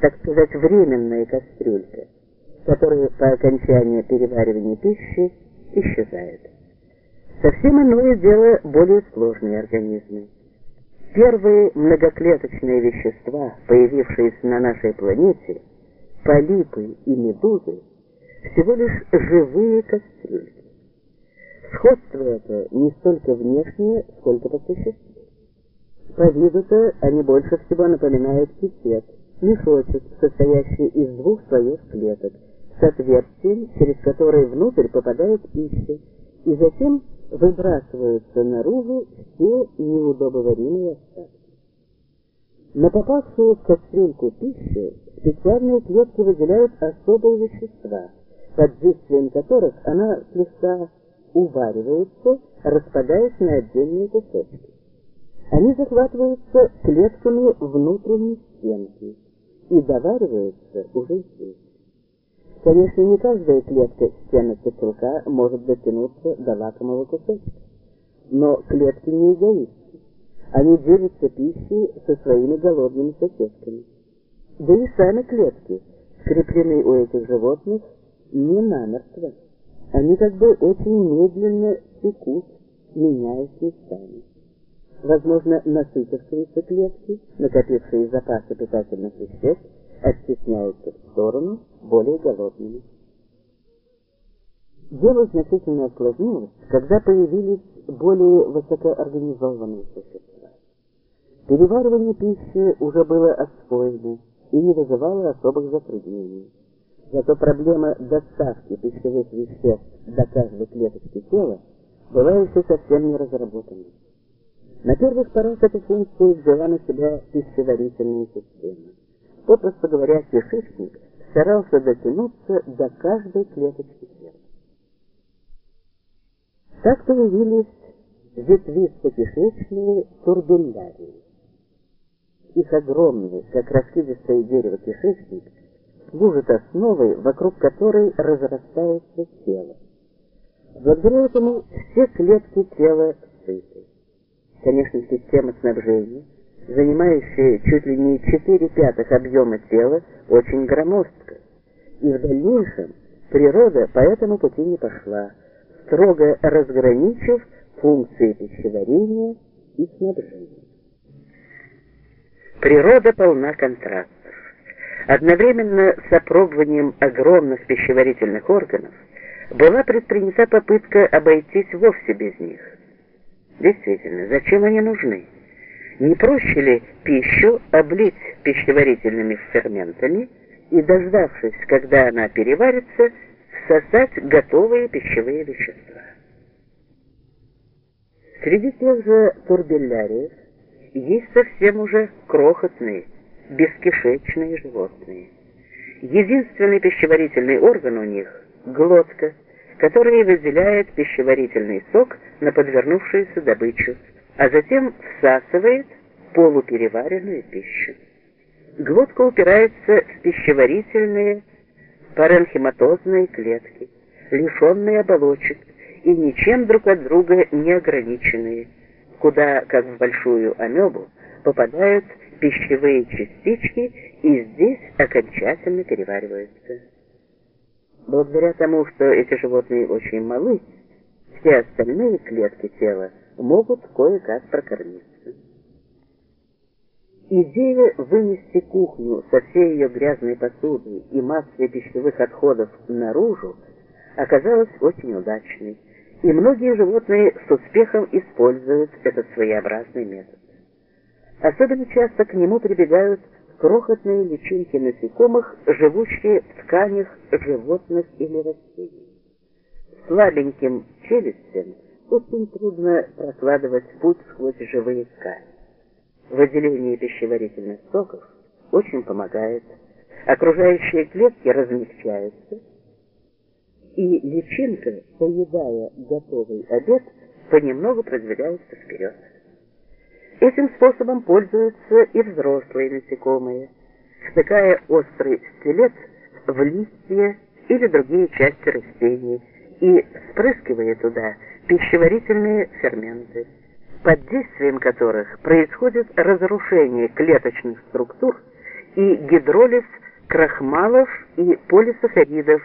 так сказать, временная кастрюлька, которая по окончании переваривания пищи исчезает. Совсем иное дело более сложные организмы. Первые многоклеточные вещества, появившиеся на нашей планете, полипы и медузы, всего лишь живые кастрюльки. Сходство это не столько внешнее, сколько по существу. По виду-то они больше всего напоминают кисет, мешочек, состоящий из двух слоев клеток, с отверстием, через которые внутрь попадает пища, и затем выбрасываются наружу все неудобоваримые остатки. На попавшую в кастрюльку пищу специальные клетки выделяют особые вещества, под действием которых она слегка уваривается, распадаясь на отдельные кусочки. Они захватываются клетками внутренней стенки и довариваются уже здесь. Конечно, не каждая клетка стены котелка может дотянуться до лакомого кусочка. Но клетки не эгоисты. Они делятся пищей со своими голодными соседками. Да и сами клетки скреплены у этих животных не намертво. Они как бы очень медленно текут, меняясь местами. Возможно, насытившиеся клетки, накопившие запасы питательных веществ, оттесняются в сторону более голодными. Дело значительно осложнилось, когда появились более высокоорганизованные существа. Переваривание пищи уже было освоено и не вызывало особых затруднений. Зато проблема доставки пищевых веществ до каждой клеточки тела была еще совсем не разработана. На первых порах эту функцию взяла на себя пищеварительная система. Попросту говоря, кишечник старался дотянуться до каждой клеточки тела. Так появились ветвисто-кишечные турбиллярии. Их огромный, как раскидистое дерево кишечник, служит основой, вокруг которой разрастается тело. Благодаря этому все клетки тела сыты. Конечно, система снабжения – занимающая чуть ли не 4 пятых объема тела, очень громоздка. И в дальнейшем природа по этому пути не пошла, строго разграничив функции пищеварения и снабжения. Природа полна контрастов. Одновременно с опробованием огромных пищеварительных органов была предпринята попытка обойтись вовсе без них. Действительно, зачем они нужны? Не проще ли пищу облить пищеварительными ферментами и, дождавшись, когда она переварится, всосать готовые пищевые вещества? Среди тех же турбелляриев есть совсем уже крохотные, бескишечные животные. Единственный пищеварительный орган у них – глотка, которая выделяет пищеварительный сок на подвернувшуюся добычу, а затем всасывает полупереваренную пищу. Глотка упирается в пищеварительные паренхематозные клетки, лишенные оболочек и ничем друг от друга не ограниченные, куда, как в большую амебу, попадают пищевые частички и здесь окончательно перевариваются. Благодаря тому, что эти животные очень малы, все остальные клетки тела могут кое-как прокормиться. Идея вынести кухню со всей ее грязной посудой и массой пищевых отходов наружу оказалась очень удачной, и многие животные с успехом используют этот своеобразный метод. Особенно часто к нему прибегают крохотные личинки насекомых, живущие в тканях животных или растений. Слабеньким челюстям очень трудно прокладывать путь сквозь живые ткани. Выделение пищеварительных соков очень помогает. Окружающие клетки размягчаются, и личинка, поедая готовый обед, понемногу продвигается вперед. Этим способом пользуются и взрослые насекомые, втыкая острый стилет в листья или другие части растений и спрыскивая туда пищеварительные ферменты, под действием которых происходит разрушение клеточных структур и гидролиз крахмалов и полисахаридов,